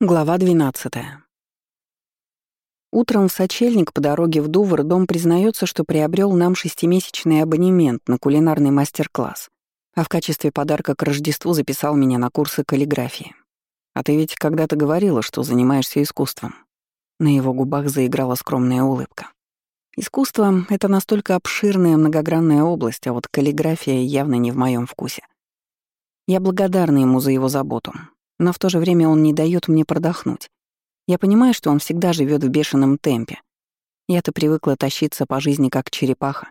Глава 12. Утром в сочельник по дороге в Дувр дом признается, что приобрел нам шестимесячный абонемент на кулинарный мастер-класс, а в качестве подарка к Рождеству записал меня на курсы каллиграфии. А ты ведь когда-то говорила, что занимаешься искусством. На его губах заиграла скромная улыбка. Искусство — это настолько обширная многогранная область, а вот каллиграфия явно не в моем вкусе. Я благодарна ему за его заботу, но в то же время он не дает мне продохнуть. Я понимаю, что он всегда живет в бешеном темпе. Я-то привыкла тащиться по жизни как черепаха.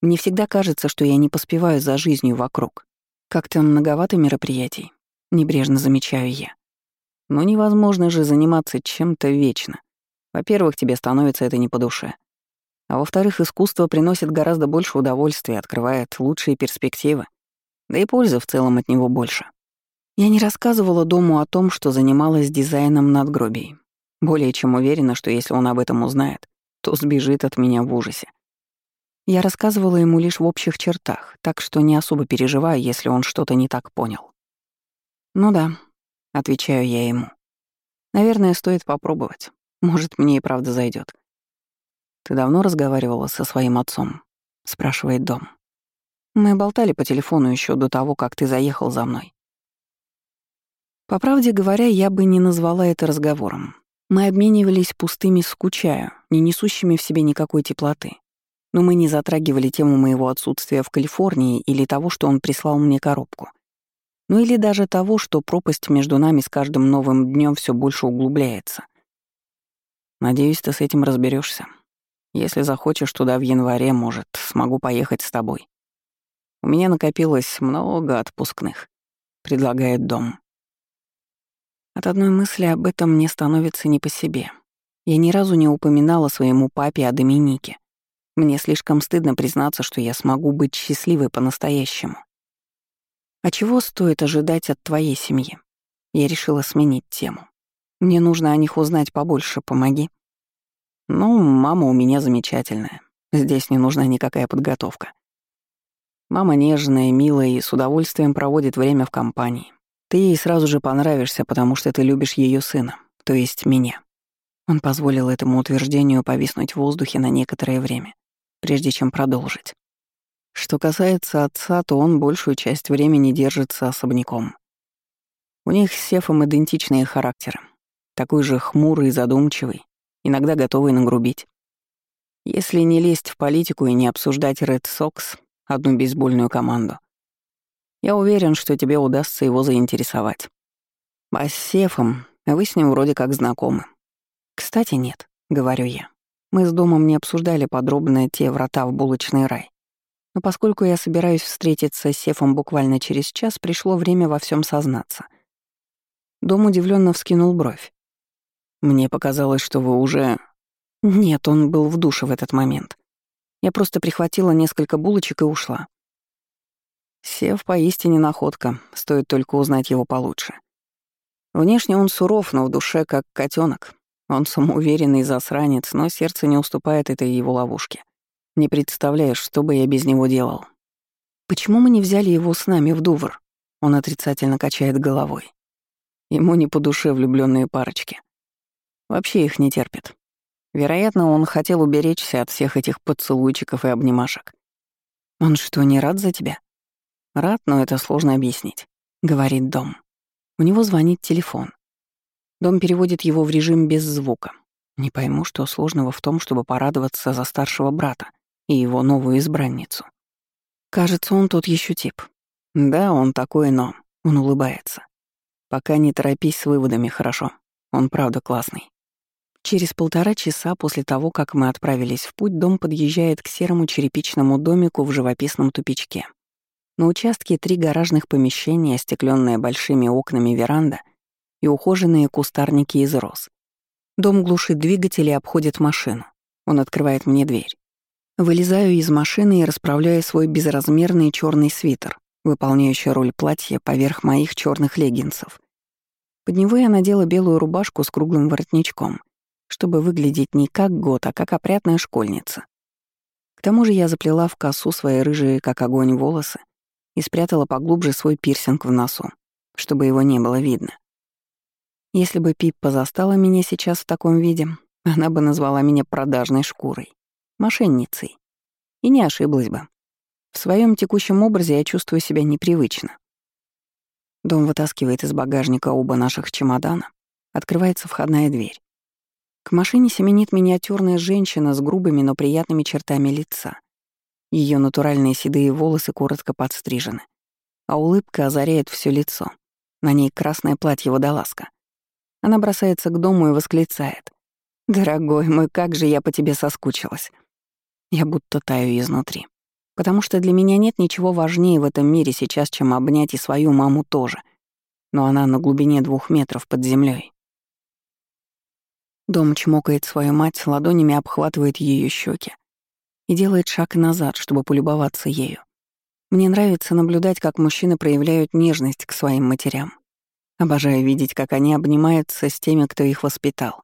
Мне всегда кажется, что я не поспеваю за жизнью вокруг. Как-то многовато мероприятий, небрежно замечаю я. Но невозможно же заниматься чем-то вечно. Во-первых, тебе становится это не по душе. А во-вторых, искусство приносит гораздо больше удовольствия, открывает лучшие перспективы. Да и пользы в целом от него больше. Я не рассказывала дому о том, что занималась дизайном надгробий. Более чем уверена, что если он об этом узнает, то сбежит от меня в ужасе. Я рассказывала ему лишь в общих чертах, так что не особо переживаю, если он что-то не так понял. «Ну да», — отвечаю я ему. «Наверное, стоит попробовать. Может, мне и правда зайдет. «Ты давно разговаривала со своим отцом?» — спрашивает Дом. «Мы болтали по телефону еще до того, как ты заехал за мной. По правде говоря, я бы не назвала это разговором. Мы обменивались пустыми скучаю, не несущими в себе никакой теплоты. Но мы не затрагивали тему моего отсутствия в Калифорнии или того, что он прислал мне коробку. Ну или даже того, что пропасть между нами с каждым новым днем все больше углубляется. Надеюсь, ты с этим разберешься. Если захочешь туда в январе, может, смогу поехать с тобой. У меня накопилось много отпускных, предлагает дом. От одной мысли об этом мне становится не по себе. Я ни разу не упоминала своему папе о Доминике. Мне слишком стыдно признаться, что я смогу быть счастливой по-настоящему. А чего стоит ожидать от твоей семьи? Я решила сменить тему. Мне нужно о них узнать побольше, помоги. Ну, мама у меня замечательная. Здесь не нужна никакая подготовка. Мама нежная, милая и с удовольствием проводит время в компании. Ты ей сразу же понравишься, потому что ты любишь ее сына, то есть меня». Он позволил этому утверждению повиснуть в воздухе на некоторое время, прежде чем продолжить. Что касается отца, то он большую часть времени держится особняком. У них с Сефом идентичные характеры. Такой же хмурый задумчивый, иногда готовый нагрубить. Если не лезть в политику и не обсуждать Red Sox, одну бейсбольную команду, я уверен, что тебе удастся его заинтересовать. А с Сефом вы с ним вроде как знакомы. Кстати, нет, говорю я. Мы с домом не обсуждали подробно те врата в булочный рай. Но поскольку я собираюсь встретиться с Сефом буквально через час, пришло время во всем сознаться. Дом удивленно вскинул бровь. Мне показалось, что вы уже... Нет, он был в душе в этот момент. Я просто прихватила несколько булочек и ушла. Сев поистине находка, стоит только узнать его получше. Внешне он суров, но в душе как котенок. Он самоуверенный засранец, но сердце не уступает этой его ловушке. Не представляешь, что бы я без него делал. Почему мы не взяли его с нами в Дувр? Он отрицательно качает головой. Ему не по душе влюбленные парочки. Вообще их не терпит. Вероятно, он хотел уберечься от всех этих поцелуйчиков и обнимашек. Он что, не рад за тебя? «Рад, но это сложно объяснить», — говорит Дом. У него звонит телефон. Дом переводит его в режим без звука. Не пойму, что сложного в том, чтобы порадоваться за старшего брата и его новую избранницу. Кажется, он тот еще тип. Да, он такой, но... Он улыбается. Пока не торопись с выводами, хорошо. Он правда классный. Через полтора часа после того, как мы отправились в путь, дом подъезжает к серому черепичному домику в живописном тупичке. На участке три гаражных помещения, остекленные большими окнами веранда и ухоженные кустарники из роз. Дом глушит двигатель и обходит машину. Он открывает мне дверь. Вылезаю из машины и расправляю свой безразмерный черный свитер, выполняющий роль платья поверх моих черных леггинсов. Под него я надела белую рубашку с круглым воротничком, чтобы выглядеть не как год, а как опрятная школьница. К тому же я заплела в косу свои рыжие, как огонь, волосы и спрятала поглубже свой пирсинг в носу, чтобы его не было видно. Если бы Пиппа застала меня сейчас в таком виде, она бы назвала меня продажной шкурой, мошенницей. И не ошиблась бы. В своем текущем образе я чувствую себя непривычно. Дом вытаскивает из багажника оба наших чемодана. Открывается входная дверь. К машине семенит миниатюрная женщина с грубыми, но приятными чертами лица. Ее натуральные седые волосы коротко подстрижены, а улыбка озаряет все лицо. На ней красное платье-водолазка. Она бросается к дому и восклицает. «Дорогой мой, как же я по тебе соскучилась!» Я будто таю изнутри. Потому что для меня нет ничего важнее в этом мире сейчас, чем обнять и свою маму тоже. Но она на глубине двух метров под землей. Дом чмокает свою мать, ладонями обхватывает ее щеки и делает шаг назад, чтобы полюбоваться ею. Мне нравится наблюдать, как мужчины проявляют нежность к своим матерям. Обожаю видеть, как они обнимаются с теми, кто их воспитал.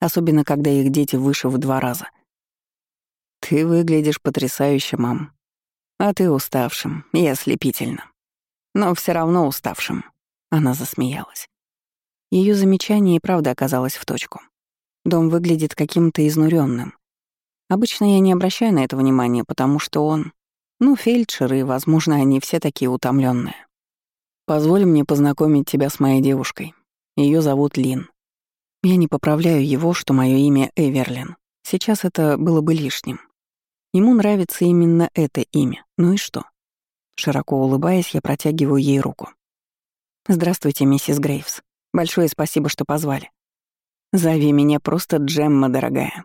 Особенно, когда их дети выше в два раза. «Ты выглядишь потрясающе, мам. А ты уставшим и ослепительно. Но все равно уставшим». Она засмеялась. Ее замечание и правда оказалось в точку. Дом выглядит каким-то изнуренным. Обычно я не обращаю на это внимания, потому что он... Ну, фельдшер, и, возможно, они все такие утомленные. Позволь мне познакомить тебя с моей девушкой. Ее зовут Лин. Я не поправляю его, что мое имя Эверлин. Сейчас это было бы лишним. Ему нравится именно это имя. Ну и что? Широко улыбаясь, я протягиваю ей руку. «Здравствуйте, миссис Грейвс. Большое спасибо, что позвали. Зови меня просто Джемма, дорогая.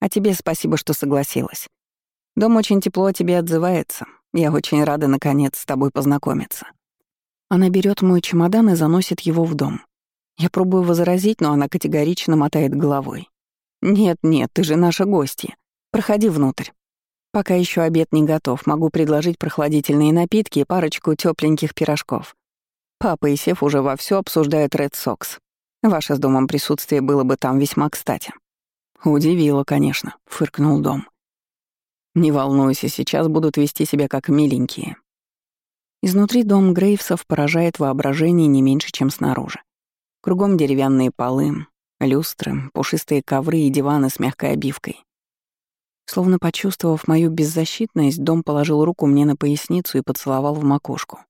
А тебе спасибо, что согласилась. Дом очень тепло о тебе отзывается. Я очень рада, наконец, с тобой познакомиться». Она берет мой чемодан и заносит его в дом. Я пробую возразить, но она категорично мотает головой. «Нет-нет, ты же наша гостья. Проходи внутрь. Пока еще обед не готов, могу предложить прохладительные напитки и парочку тепленьких пирожков. Папа и Сев уже вовсю обсуждают Ред Сокс. Ваше с домом присутствие было бы там весьма кстати». «Удивило, конечно», — фыркнул дом. «Не волнуйся, сейчас будут вести себя как миленькие». Изнутри дом Грейвсов поражает воображение не меньше, чем снаружи. Кругом деревянные полы, люстры, пушистые ковры и диваны с мягкой обивкой. Словно почувствовав мою беззащитность, дом положил руку мне на поясницу и поцеловал в макушку.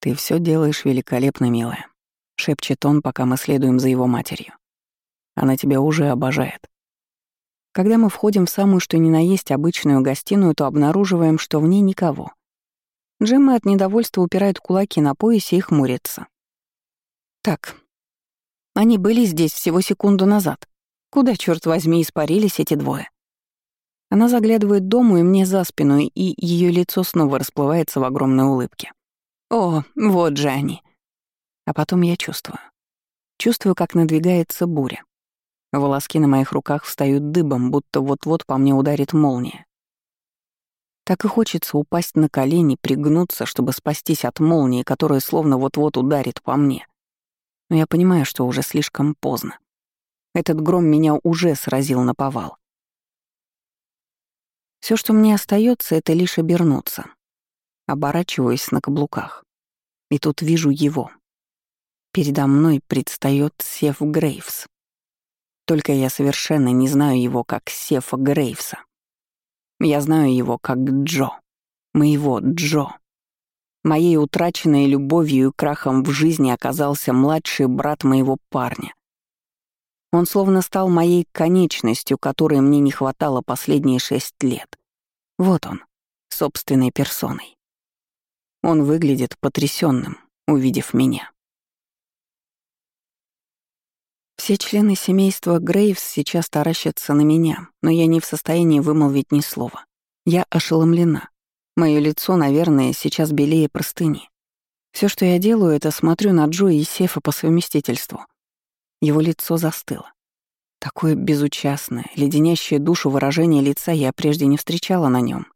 «Ты все делаешь великолепно, милая шепчет он, пока мы следуем за его матерью. Она тебя уже обожает. Когда мы входим в самую что ни на есть обычную гостиную, то обнаруживаем, что в ней никого. Джемма от недовольства упирает кулаки на поясе и хмурится. Так, они были здесь всего секунду назад. Куда, черт возьми, испарились эти двое? Она заглядывает дому и мне за спину, и ее лицо снова расплывается в огромной улыбке. О, вот же они. А потом я чувствую. Чувствую, как надвигается буря. Волоски на моих руках встают дыбом, будто вот-вот по мне ударит молния. Так и хочется упасть на колени, пригнуться, чтобы спастись от молнии, которая словно вот-вот ударит по мне. Но я понимаю, что уже слишком поздно. Этот гром меня уже сразил на повал. Все, что мне остается, это лишь обернуться. Оборачиваюсь на каблуках. И тут вижу его, Передо мной предстает Сеф Грейвс. Только я совершенно не знаю его как Сефа Грейвса. Я знаю его как Джо. Моего Джо. Моей утраченной любовью и крахом в жизни оказался младший брат моего парня. Он словно стал моей конечностью, которой мне не хватало последние шесть лет. Вот он, собственной персоной. Он выглядит потрясенным, увидев меня. Все члены семейства Грейвс сейчас таращатся на меня, но я не в состоянии вымолвить ни слова. Я ошеломлена. Мое лицо, наверное, сейчас белее простыни. Все, что я делаю, это смотрю на Джо и Сефа по совместительству. Его лицо застыло. Такое безучастное, леденящее душу выражение лица я прежде не встречала на нем.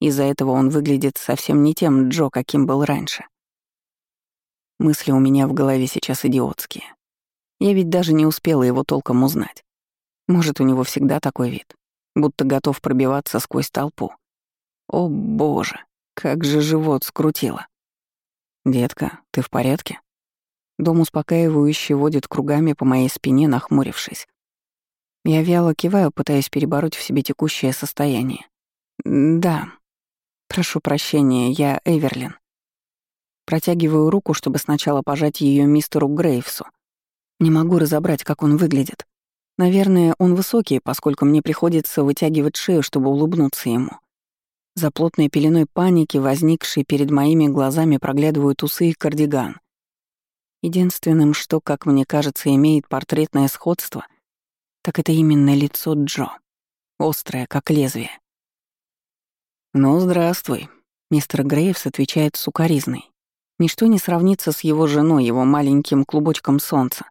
Из-за этого он выглядит совсем не тем Джо, каким был раньше. Мысли у меня в голове сейчас идиотские. Я ведь даже не успела его толком узнать. Может, у него всегда такой вид, будто готов пробиваться сквозь толпу. О боже, как же живот скрутило. «Детка, ты в порядке?» Дом успокаивающе водит кругами по моей спине, нахмурившись. Я вяло киваю, пытаясь перебороть в себе текущее состояние. «Да. Прошу прощения, я Эверлин». Протягиваю руку, чтобы сначала пожать ее мистеру Грейвсу. Не могу разобрать, как он выглядит. Наверное, он высокий, поскольку мне приходится вытягивать шею, чтобы улыбнуться ему. За плотной пеленой паники, возникшей перед моими глазами, проглядывают усы и кардиган. Единственным, что, как мне кажется, имеет портретное сходство, так это именно лицо Джо. Острое, как лезвие. «Ну, здравствуй», — мистер Грейвс отвечает сукоризной. Ничто не сравнится с его женой, его маленьким клубочком солнца.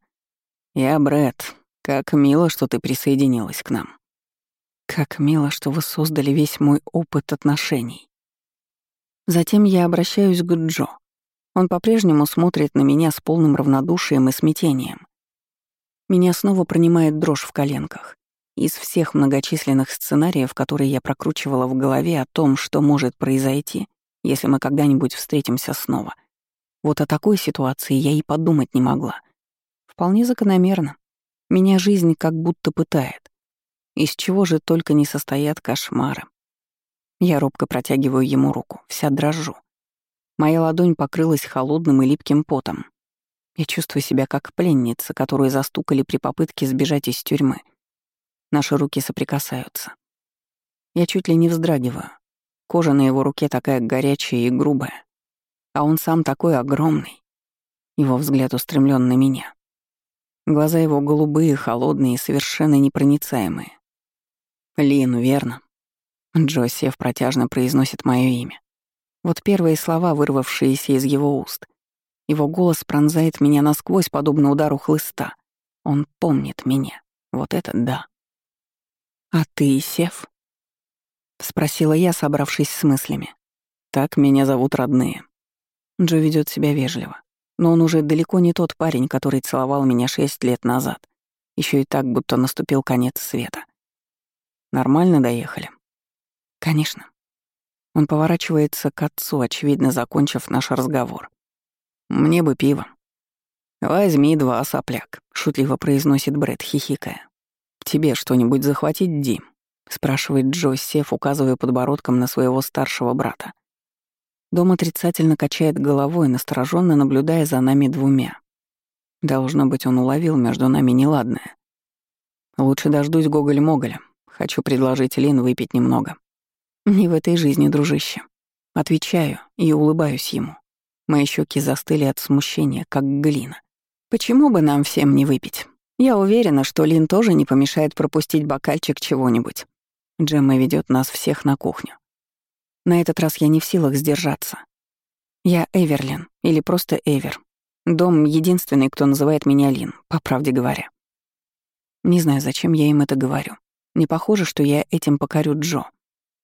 «Я Брэд. Как мило, что ты присоединилась к нам». «Как мило, что вы создали весь мой опыт отношений». Затем я обращаюсь к Джо. Он по-прежнему смотрит на меня с полным равнодушием и смятением. Меня снова принимает дрожь в коленках. Из всех многочисленных сценариев, которые я прокручивала в голове о том, что может произойти, если мы когда-нибудь встретимся снова. Вот о такой ситуации я и подумать не могла. Вполне закономерно. Меня жизнь как будто пытает. Из чего же только не состоят кошмары. Я робко протягиваю ему руку, вся дрожу. Моя ладонь покрылась холодным и липким потом. Я чувствую себя как пленница, которую застукали при попытке сбежать из тюрьмы. Наши руки соприкасаются. Я чуть ли не вздрагиваю. Кожа на его руке такая горячая и грубая. А он сам такой огромный. Его взгляд устремлен на меня. Глаза его голубые, холодные и совершенно непроницаемые. «Лин, верно?» Джосеф протяжно произносит мое имя. Вот первые слова, вырвавшиеся из его уст. Его голос пронзает меня насквозь, подобно удару хлыста. Он помнит меня. Вот это да. «А ты, Сев?» — спросила я, собравшись с мыслями. «Так меня зовут родные». Джо ведет себя вежливо. Но он уже далеко не тот парень, который целовал меня шесть лет назад. Еще и так, будто наступил конец света. Нормально доехали? Конечно. Он поворачивается к отцу, очевидно, закончив наш разговор. «Мне бы пиво». «Возьми два, сопляк», — шутливо произносит Брэд, хихикая. «Тебе что-нибудь захватить, Дим?» — спрашивает Джо, сев, указывая подбородком на своего старшего брата. Дом отрицательно качает головой, настороженно наблюдая за нами двумя. Должно быть, он уловил между нами неладное. Лучше дождусь Гоголь-Моголя. Хочу предложить Лин выпить немного. Не в этой жизни, дружище. Отвечаю и улыбаюсь ему. Мои щеки застыли от смущения, как глина. Почему бы нам всем не выпить? Я уверена, что Лин тоже не помешает пропустить бокальчик чего-нибудь. Джемма ведет нас всех на кухню. На этот раз я не в силах сдержаться. Я Эверлин, или просто Эвер. Дом — единственный, кто называет меня Лин, по правде говоря. Не знаю, зачем я им это говорю. Не похоже, что я этим покорю Джо.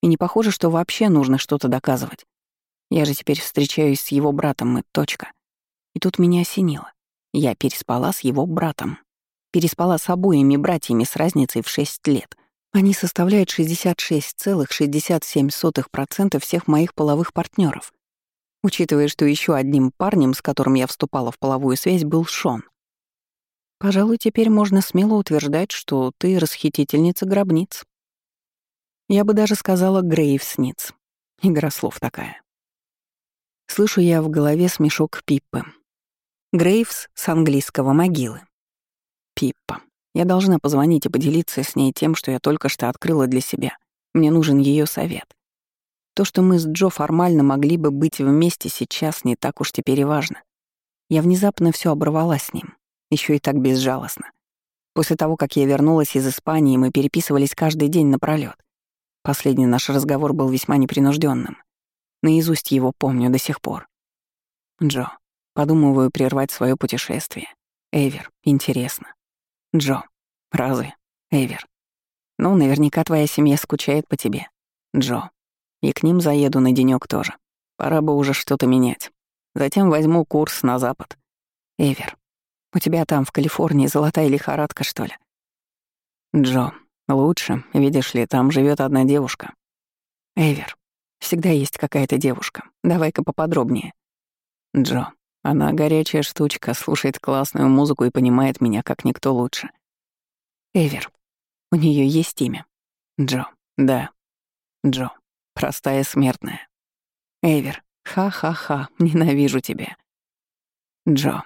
И не похоже, что вообще нужно что-то доказывать. Я же теперь встречаюсь с его братом и точка. И тут меня осенило. Я переспала с его братом. Переспала с обоими братьями с разницей в 6 лет. Они составляют 66,67% всех моих половых партнеров. Учитывая, что еще одним парнем, с которым я вступала в половую связь, был Шон. Пожалуй, теперь можно смело утверждать, что ты расхитительница гробниц. Я бы даже сказала Грейвсниц. Игра слов такая. Слышу я в голове смешок Пиппы. Грейвс с английского могилы. Пиппа. Я должна позвонить и поделиться с ней тем, что я только что открыла для себя. Мне нужен ее совет. То, что мы с Джо формально могли бы быть вместе сейчас, не так уж теперь и важно. Я внезапно все оборвала с ним, еще и так безжалостно. После того, как я вернулась из Испании, мы переписывались каждый день напролёт. Последний наш разговор был весьма непринужденным. Наизусть его помню до сих пор. Джо, подумываю прервать свое путешествие. Эвер, интересно. Джо, разве? Эвер. Ну, наверняка твоя семья скучает по тебе. Джо. И к ним заеду на денёк тоже. Пора бы уже что-то менять. Затем возьму курс на запад. Эвер. У тебя там, в Калифорнии, золотая лихорадка, что ли? Джо, Лучше, видишь ли, там живет одна девушка. Эвер. Всегда есть какая-то девушка. Давай-ка поподробнее. Джо. Она горячая штучка, слушает классную музыку и понимает меня как никто лучше. Эвер. У нее есть имя. Джо. Да. Джо. Простая смертная. Эвер. Ха-ха-ха. Ненавижу тебя. Джо.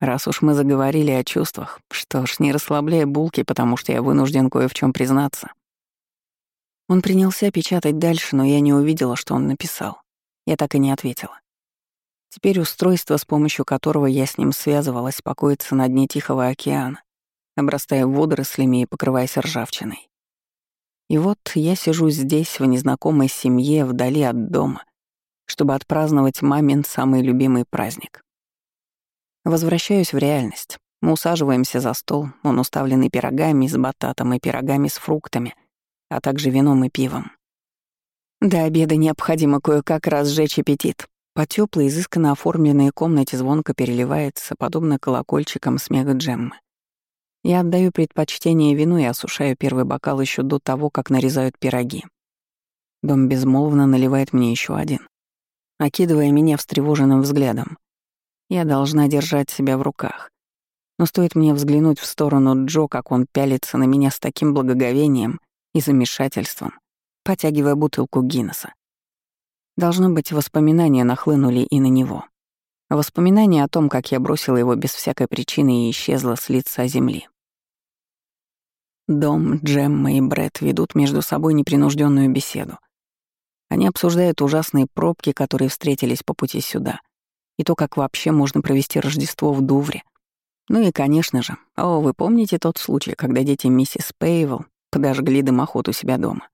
Раз уж мы заговорили о чувствах, что ж, не расслабляй булки, потому что я вынужден кое в чем признаться. Он принялся печатать дальше, но я не увидела, что он написал. Я так и не ответила. Теперь устройство, с помощью которого я с ним связывалась, покоится на дне Тихого океана, обрастая водорослями и покрываясь ржавчиной. И вот я сижу здесь, в незнакомой семье, вдали от дома, чтобы отпраздновать мамин самый любимый праздник. Возвращаюсь в реальность. Мы усаживаемся за стол, он уставленный пирогами с бататом и пирогами с фруктами, а также вином и пивом. До обеда необходимо кое-как разжечь аппетит. По теплой, изысканно оформленной комнате звонко переливается, подобно колокольчикам смех Джеммы. Я отдаю предпочтение вину и осушаю первый бокал еще до того, как нарезают пироги. Дом безмолвно наливает мне еще один, окидывая меня встревоженным взглядом. Я должна держать себя в руках. Но стоит мне взглянуть в сторону Джо, как он пялится на меня с таким благоговением и замешательством, потягивая бутылку Гиннесса. Должно быть, воспоминания нахлынули и на него. Воспоминания о том, как я бросила его без всякой причины и исчезла с лица земли. Дом, Джемма и Бред ведут между собой непринужденную беседу. Они обсуждают ужасные пробки, которые встретились по пути сюда — и то, как вообще можно провести Рождество в Дувре. Ну и, конечно же, о, вы помните тот случай, когда дети миссис Пейвел подожгли дымоход у себя дома?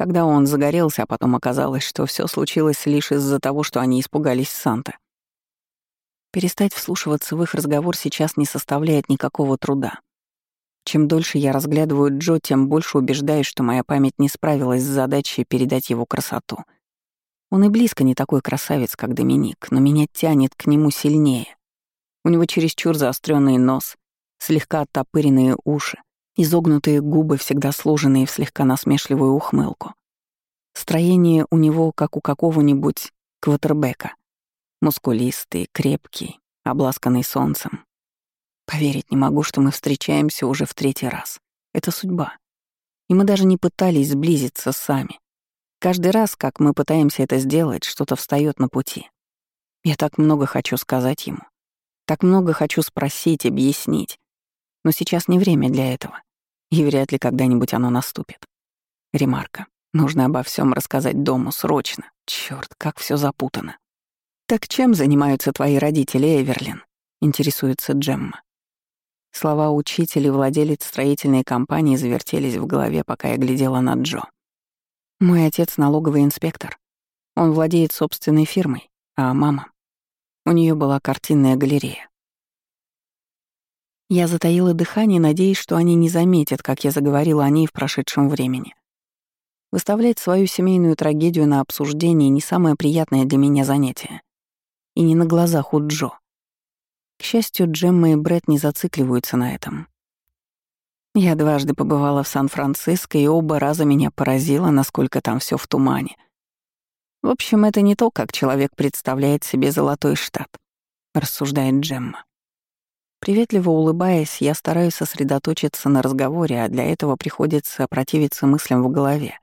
Когда он загорелся, а потом оказалось, что все случилось лишь из-за того, что они испугались Санта. Перестать вслушиваться в их разговор сейчас не составляет никакого труда. Чем дольше я разглядываю Джо, тем больше убеждаюсь, что моя память не справилась с задачей передать его красоту — он и близко не такой красавец, как Доминик, но меня тянет к нему сильнее. У него чересчур заостренный нос, слегка оттопыренные уши, изогнутые губы, всегда сложенные в слегка насмешливую ухмылку. Строение у него, как у какого-нибудь квотербека. Мускулистый, крепкий, обласканный солнцем. Поверить не могу, что мы встречаемся уже в третий раз. Это судьба. И мы даже не пытались сблизиться сами. Каждый раз, как мы пытаемся это сделать, что-то встает на пути. Я так много хочу сказать ему. Так много хочу спросить, объяснить. Но сейчас не время для этого. И вряд ли когда-нибудь оно наступит. Ремарка. Нужно обо всем рассказать дому срочно. Черт, как все запутано. «Так чем занимаются твои родители, Эверлин?» — интересуется Джемма. Слова учителя и владелец строительной компании завертелись в голове, пока я глядела на Джо. Мой отец — налоговый инспектор. Он владеет собственной фирмой, а мама... У нее была картинная галерея. Я затаила дыхание, надеясь, что они не заметят, как я заговорила о ней в прошедшем времени. Выставлять свою семейную трагедию на обсуждение — не самое приятное для меня занятие. И не на глазах у Джо. К счастью, Джемма и Бред не зацикливаются на этом. Я дважды побывала в Сан-Франциско, и оба раза меня поразило, насколько там все в тумане. В общем, это не то, как человек представляет себе золотой штат, рассуждает Джемма. Приветливо улыбаясь, я стараюсь сосредоточиться на разговоре, а для этого приходится противиться мыслям в голове,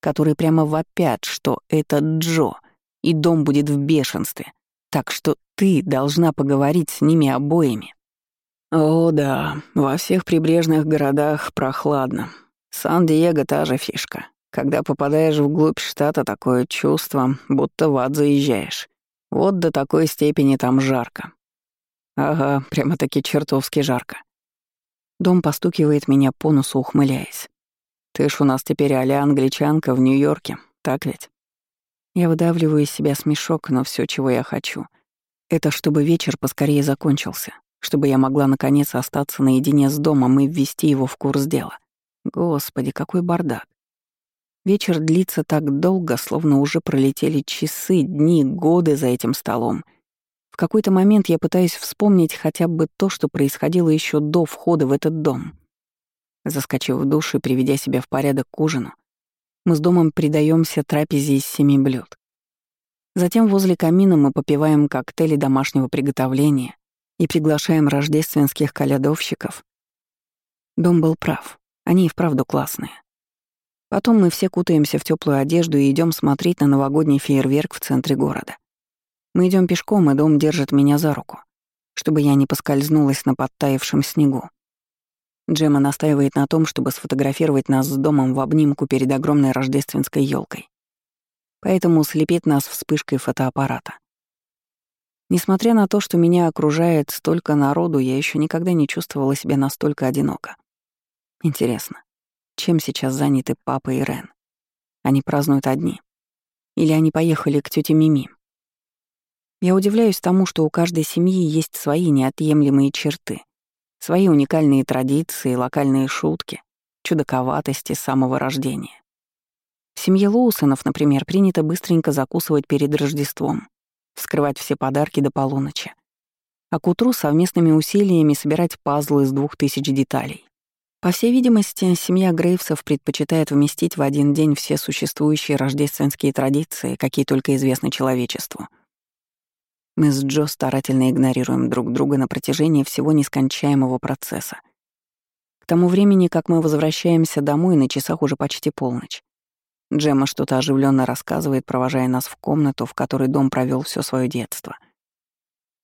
которые прямо вопят, что это Джо, и дом будет в бешенстве, так что ты должна поговорить с ними обоими. О да, во всех прибрежных городах прохладно. Сан-Диего — та же фишка. Когда попадаешь вглубь штата, такое чувство, будто в ад заезжаешь. Вот до такой степени там жарко. Ага, прямо-таки чертовски жарко. Дом постукивает меня по носу, ухмыляясь. Ты ж у нас теперь а англичанка в Нью-Йорке, так ведь? Я выдавливаю из себя смешок, но все, чего я хочу, это чтобы вечер поскорее закончился, чтобы я могла наконец остаться наедине с домом и ввести его в курс дела. Господи, какой бардак. Вечер длится так долго, словно уже пролетели часы, дни, годы за этим столом. В какой-то момент я пытаюсь вспомнить хотя бы то, что происходило еще до входа в этот дом. Заскочив в душ и приведя себя в порядок к ужину, мы с домом предаемся трапезе из семи блюд. Затем возле камина мы попиваем коктейли домашнего приготовления и приглашаем рождественских колядовщиков. Дом был прав, они и вправду классные. Потом мы все кутаемся в теплую одежду и идем смотреть на новогодний фейерверк в центре города. Мы идем пешком, и дом держит меня за руку, чтобы я не поскользнулась на подтаявшем снегу. Джема настаивает на том, чтобы сфотографировать нас с домом в обнимку перед огромной рождественской елкой. Поэтому слепит нас вспышкой фотоаппарата. Несмотря на то, что меня окружает столько народу, я еще никогда не чувствовала себя настолько одиноко. Интересно, чем сейчас заняты папа и Рен? Они празднуют одни. Или они поехали к тете Мими? Я удивляюсь тому, что у каждой семьи есть свои неотъемлемые черты, свои уникальные традиции, локальные шутки, чудаковатости самого рождения. В семье Лоусонов, например, принято быстренько закусывать перед Рождеством, вскрывать все подарки до полуночи, а к утру совместными усилиями собирать пазлы из двух тысяч деталей. По всей видимости, семья Грейвсов предпочитает вместить в один день все существующие рождественские традиции, какие только известны человечеству. Мы с Джо старательно игнорируем друг друга на протяжении всего нескончаемого процесса. К тому времени, как мы возвращаемся домой, на часах уже почти полночь. Джемма что-то оживленно рассказывает, провожая нас в комнату, в которой дом провел все свое детство.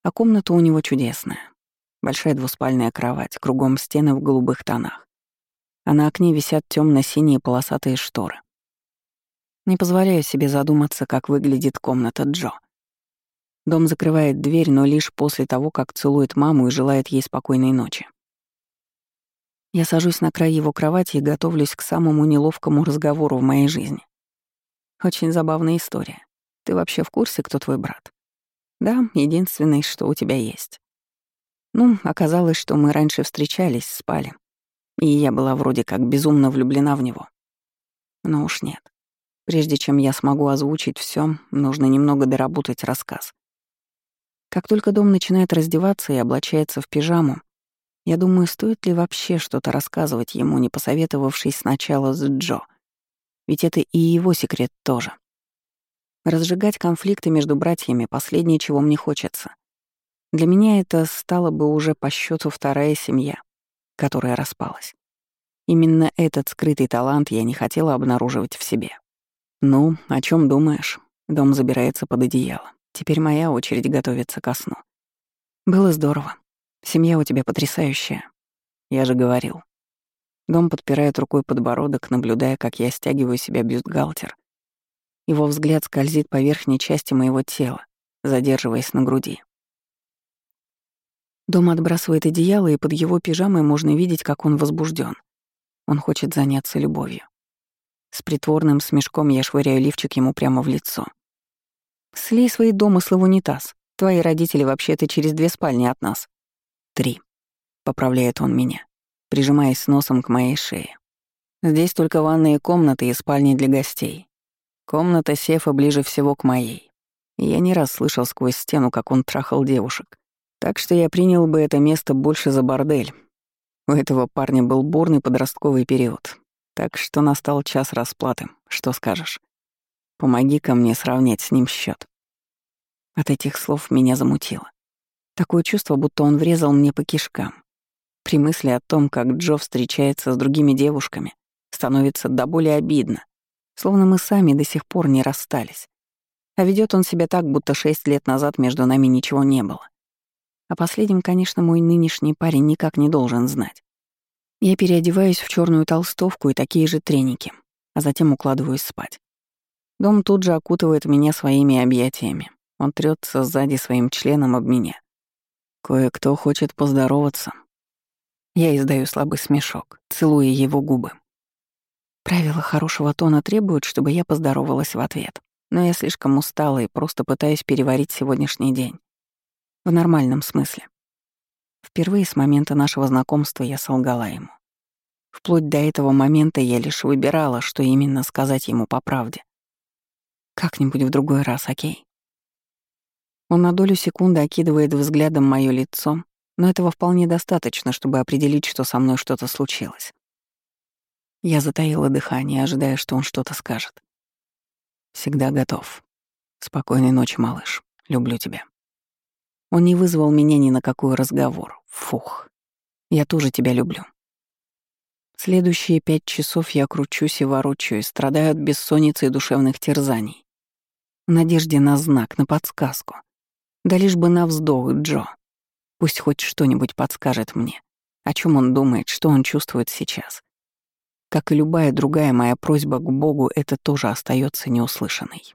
А комната у него чудесная. Большая двуспальная кровать, кругом стены в голубых тонах а на окне висят темно синие полосатые шторы. Не позволяю себе задуматься, как выглядит комната Джо. Дом закрывает дверь, но лишь после того, как целует маму и желает ей спокойной ночи. Я сажусь на край его кровати и готовлюсь к самому неловкому разговору в моей жизни. Очень забавная история. Ты вообще в курсе, кто твой брат? Да, единственный, что у тебя есть. Ну, оказалось, что мы раньше встречались, спали. И я была вроде как безумно влюблена в него. Но уж нет. Прежде чем я смогу озвучить все, нужно немного доработать рассказ. Как только дом начинает раздеваться и облачается в пижаму, я думаю, стоит ли вообще что-то рассказывать ему, не посоветовавшись сначала с Джо. Ведь это и его секрет тоже. Разжигать конфликты между братьями — последнее, чего мне хочется. Для меня это стало бы уже по счету вторая семья которая распалась. Именно этот скрытый талант я не хотела обнаруживать в себе. «Ну, о чем думаешь?» Дом забирается под одеяло. Теперь моя очередь готовиться ко сну. Было здорово. Семья у тебя потрясающая. Я же говорил. Дом подпирает рукой подбородок, наблюдая, как я стягиваю себя бюстгальтер. Его взгляд скользит по верхней части моего тела, задерживаясь на груди. Дом отбрасывает одеяло, и под его пижамой можно видеть, как он возбужден. Он хочет заняться любовью. С притворным смешком я швыряю лифчик ему прямо в лицо. «Слей свои домыслы в унитаз. Твои родители вообще-то через две спальни от нас». «Три», — поправляет он меня, прижимаясь носом к моей шее. «Здесь только ванные комнаты и спальни для гостей. Комната сейфа ближе всего к моей. я не раз слышал сквозь стену, как он трахал девушек. Так что я принял бы это место больше за бордель. У этого парня был бурный подростковый период. Так что настал час расплаты. Что скажешь? Помоги ко мне сравнять с ним счет. От этих слов меня замутило. Такое чувство, будто он врезал мне по кишкам. При мысли о том, как Джо встречается с другими девушками, становится до боли обидно, словно мы сами до сих пор не расстались. А ведет он себя так, будто шесть лет назад между нами ничего не было. О последнем, конечно, мой нынешний парень никак не должен знать. Я переодеваюсь в черную толстовку и такие же треники, а затем укладываюсь спать. Дом тут же окутывает меня своими объятиями. Он трется сзади своим членом об меня. Кое-кто хочет поздороваться. Я издаю слабый смешок, целуя его губы. Правила хорошего тона требуют, чтобы я поздоровалась в ответ. Но я слишком устала и просто пытаюсь переварить сегодняшний день. В нормальном смысле. Впервые с момента нашего знакомства я солгала ему. Вплоть до этого момента я лишь выбирала, что именно сказать ему по правде. Как-нибудь в другой раз, окей? Он на долю секунды окидывает взглядом моё лицо, но этого вполне достаточно, чтобы определить, что со мной что-то случилось. Я затаила дыхание, ожидая, что он что-то скажет. Всегда готов. Спокойной ночи, малыш. Люблю тебя. Он не вызвал меня ни на какой разговор. Фух. Я тоже тебя люблю. Следующие пять часов я кручусь и ворочаюсь, страдаю от бессонницы и душевных терзаний. Надежде на знак, на подсказку. Да лишь бы на вздох Джо. Пусть хоть что-нибудь подскажет мне. О чем он думает, что он чувствует сейчас. Как и любая другая моя просьба к Богу, это тоже остается неуслышанной.